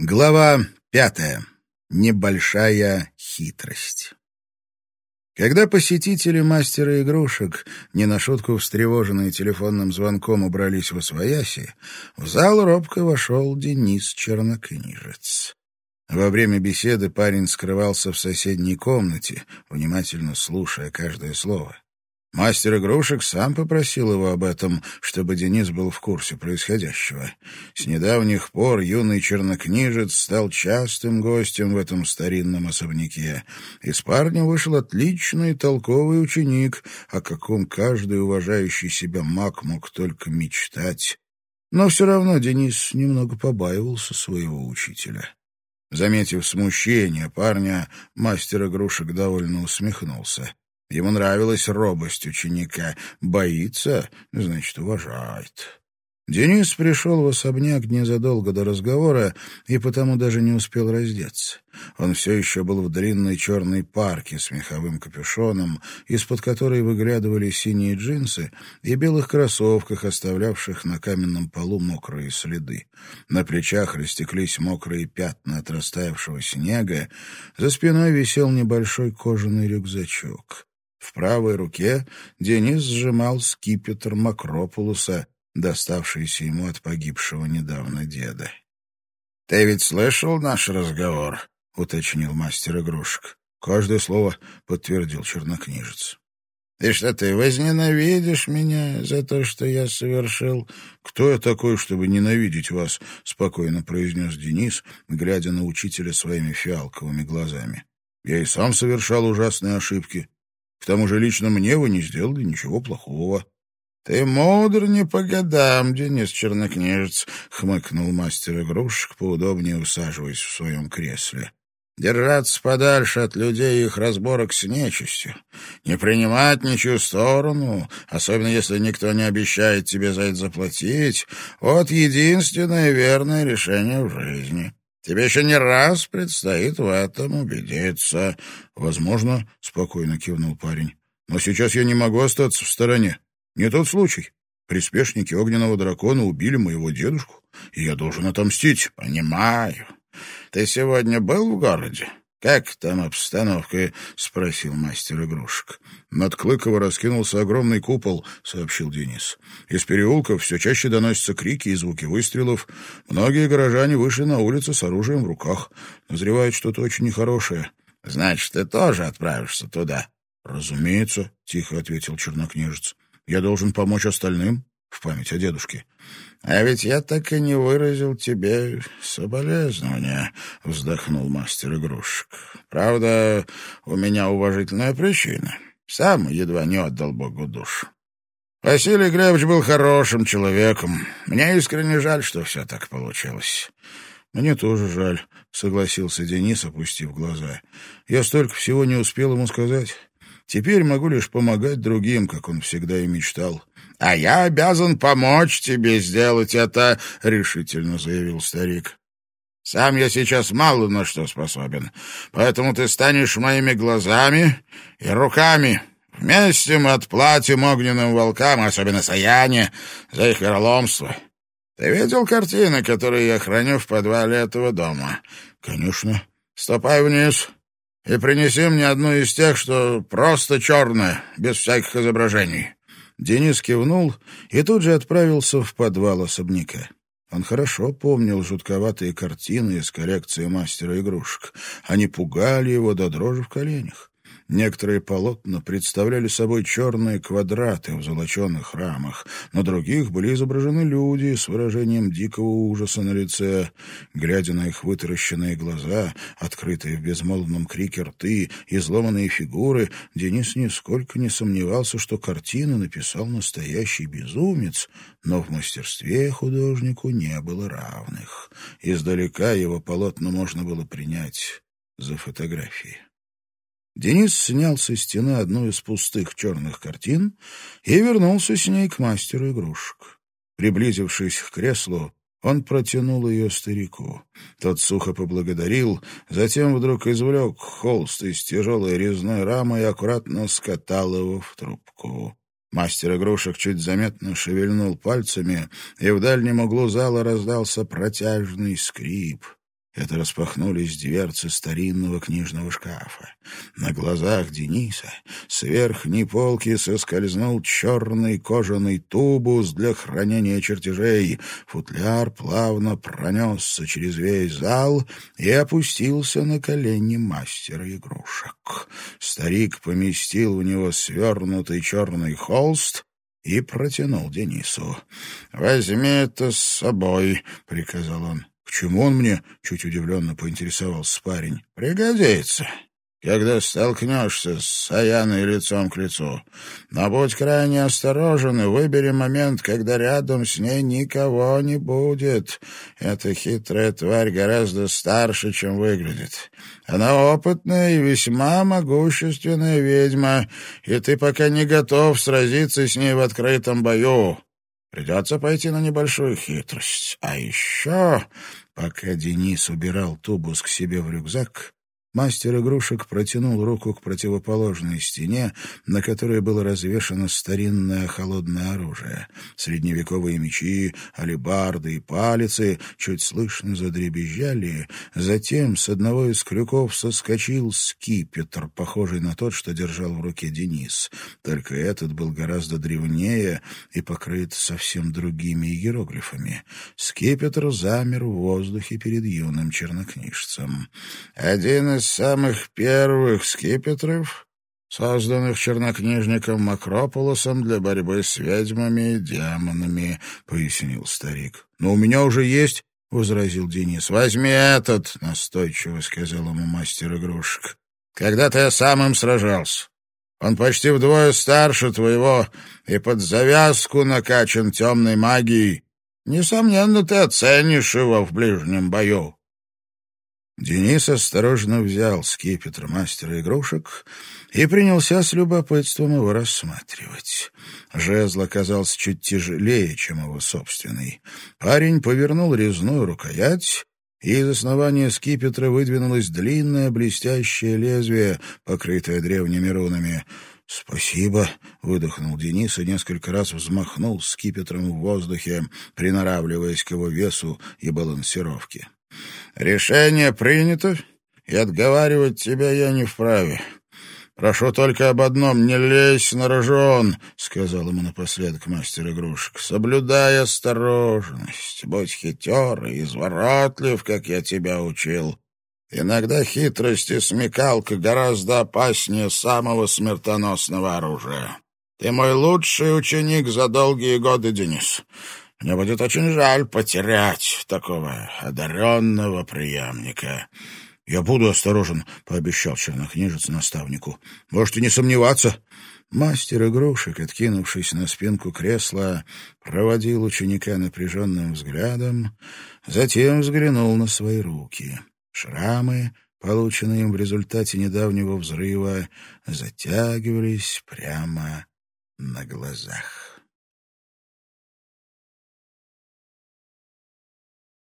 Глава пятая. Небольшая хитрость. Когда посетители мастера игрушек, не на шутку встревоженные телефонным звонком, убрались в освояси, в зал робко вошел Денис Чернокнижец. Во время беседы парень скрывался в соседней комнате, внимательно слушая каждое слово. Мастер игрушек сам попросил его об этом, чтобы Денис был в курсе происходящего. С недавних пор юный чернокнижец стал частым гостем в этом старинном особняке. Из парня вышел отличный толковый ученик, о каком каждый уважающий себя маг мог только мечтать. Но все равно Денис немного побаивался своего учителя. Заметив смущение парня, мастер игрушек довольно усмехнулся. Ему нравилась робость ученика. Боится, значит, уважает. Денис пришел в особняк незадолго до разговора и потому даже не успел раздеться. Он все еще был в длинной черной парке с меховым капюшоном, из-под которой выглядывали синие джинсы и белых кроссовках, оставлявших на каменном полу мокрые следы. На плечах растеклись мокрые пятна от растаявшего снега, за спиной висел небольшой кожаный рюкзачок. В правой руке Денис сжимал скипетр Макропулуса, доставшийся ему от погибшего недавно деда. — Ты ведь слышал наш разговор? — уточнил мастер игрушек. — Каждое слово подтвердил чернокнижец. — И что ты возненавидишь меня за то, что я совершил? — Кто я такой, чтобы ненавидеть вас? — спокойно произнес Денис, глядя на учителя своими фиалковыми глазами. — Я и сам совершал ужасные ошибки. К тому же лично мне вы не сделали ничего плохого. — Ты мудр не по годам, Денис Чернокнижец, — хмыкнул мастер игрушек, поудобнее усаживаясь в своем кресле. — Держаться подальше от людей и их разборок с нечистью. Не принимать ничью сторону, особенно если никто не обещает тебе за это заплатить. Вот единственное верное решение в жизни. Тебе еще не раз предстоит в этом убедиться. — Возможно, — спокойно кивнул парень. — Но сейчас я не могу остаться в стороне. Не тот случай. Приспешники огненного дракона убили моего дедушку, и я должен отомстить. — Понимаю. Ты сегодня был в городе? «Как там обстановка?» — спросил мастер игрушек. «Над Клыково раскинулся огромный купол», — сообщил Денис. «Из переулков все чаще доносятся крики и звуки выстрелов. Многие горожане вышли на улицу с оружием в руках. Назревает что-то очень нехорошее». «Значит, ты тоже отправишься туда?» «Разумеется», — тихо ответил чернокнижец. «Я должен помочь остальным память о дедушке. «А ведь я так и не выразил тебе соболезнования», — вздохнул мастер игрушек. «Правда, у меня уважительная причина. Сам едва не отдал Богу душу. Василий Глебович был хорошим человеком. Мне искренне жаль, что все так получилось». «Мне тоже жаль», — согласился Денис, опустив глаза. «Я столько всего не успел ему сказать. Теперь могу лишь помогать другим, как он всегда и мечтал. — А я обязан помочь тебе сделать это, — решительно заявил старик. — Сам я сейчас мало на что способен, поэтому ты станешь моими глазами и руками. Вместе мы отплатим огненным волкам, особенно Саяне, за их вероломство. Ты видел картины, которые я храню в подвале этого дома? — Конечно. — Ступай вниз и принеси мне одну из тех, что просто черная, без всяких изображений. Денис кивнул и тут же отправился в подвал особняка. Он хорошо помнил жутковатые картины из коллекции мастера игрушек. Они пугали его до дрожи в коленях. Некоторые полотна представляли собой черные квадраты в золоченых рамах, на других были изображены люди с выражением дикого ужаса на лице. Глядя на их вытаращенные глаза, открытые в безмолвном крике рты, изломанные фигуры, Денис нисколько не сомневался, что картину написал настоящий безумец, но в мастерстве художнику не было равных. Издалека его полотна можно было принять за фотографии. Денис снял со стены одну из пустых черных картин и вернулся с ней к мастеру игрушек. Приблизившись к креслу, он протянул ее старику. Тот сухо поблагодарил, затем вдруг извлек холст из тяжелой резной рамы и аккуратно скатал его в трубку. Мастер игрушек чуть заметно шевельнул пальцами, и в дальнем углу зала раздался протяжный скрип. Это распахнулись дверцы старинного книжного шкафа. На глазах Дениса с верхней полки соскользнул черный кожаный тубус для хранения чертежей. Футляр плавно пронесся через весь зал и опустился на колени мастера игрушек. Старик поместил в него свернутый черный холст и протянул Денису. «Возьми это с собой», — приказал он. «К чему он мне?» — чуть удивленно поинтересовался парень. «Пригодится, когда столкнешься с Саяной лицом к лицу. Но будь крайне осторожен и выбери момент, когда рядом с ней никого не будет. Эта хитрая тварь гораздо старше, чем выглядит. Она опытная и весьма могущественная ведьма, и ты пока не готов сразиться с ней в открытом бою». Придется пойти на небольшую хитрость. А еще, пока Денис убирал тубус к себе в рюкзак, Мастер игрушек протянул руку к противоположной стене, на которой было развешано старинное холодное оружие. Средневековые мечи, алебарды и палицы чуть слышно задребезжали. Затем с одного из крюков соскочил скипетр, похожий на тот, что держал в руке Денис. Только этот был гораздо древнее и покрыт совсем другими иероглифами. Скипетр замер в воздухе перед юным чернокнижцем. Один из из самых первых скипетров, созданных чернокнижником Макрополосом для борьбы с ведьмами и демонами, — пояснил старик. — Но у меня уже есть, — возразил Денис. — Возьми этот, — настойчиво сказал ему мастер игрушек. — Когда-то я сам им сражался. Он почти вдвое старше твоего и под завязку накачан темной магией. Несомненно, ты оценишь его в ближнем бою. Денис осторожно взял скипетр мастера игрушек и принялся с любопытством его рассматривать. Жезл оказался чуть тяжелее, чем его собственный. Парень повернул резную рукоять, и из основания скипетра выдвинулось длинное блестящее лезвие, покрытое древними рунами. «Спасибо», — выдохнул Денис и несколько раз взмахнул скипетром в воздухе, приноравливаясь к его весу и балансировке. Решение принято, и отговаривать тебя я не вправе. Прошу только об одном — не лезь на рожон, — сказал ему напоследок мастер игрушек. — Соблюдай осторожность, будь хитер и изворотлив, как я тебя учил. Иногда хитрость и смекалка гораздо опаснее самого смертоносного оружия. Ты мой лучший ученик за долгие годы, Денис. Мне будет очень жаль потерять такого одаренного преемника. — Я буду осторожен, — пообещал чернокнижец наставнику. — Можете не сомневаться. Мастер игрушек, откинувшись на спинку кресла, проводил ученика напряженным взглядом, затем взглянул на свои руки. Шрамы, полученные им в результате недавнего взрыва, затягивались прямо на глазах.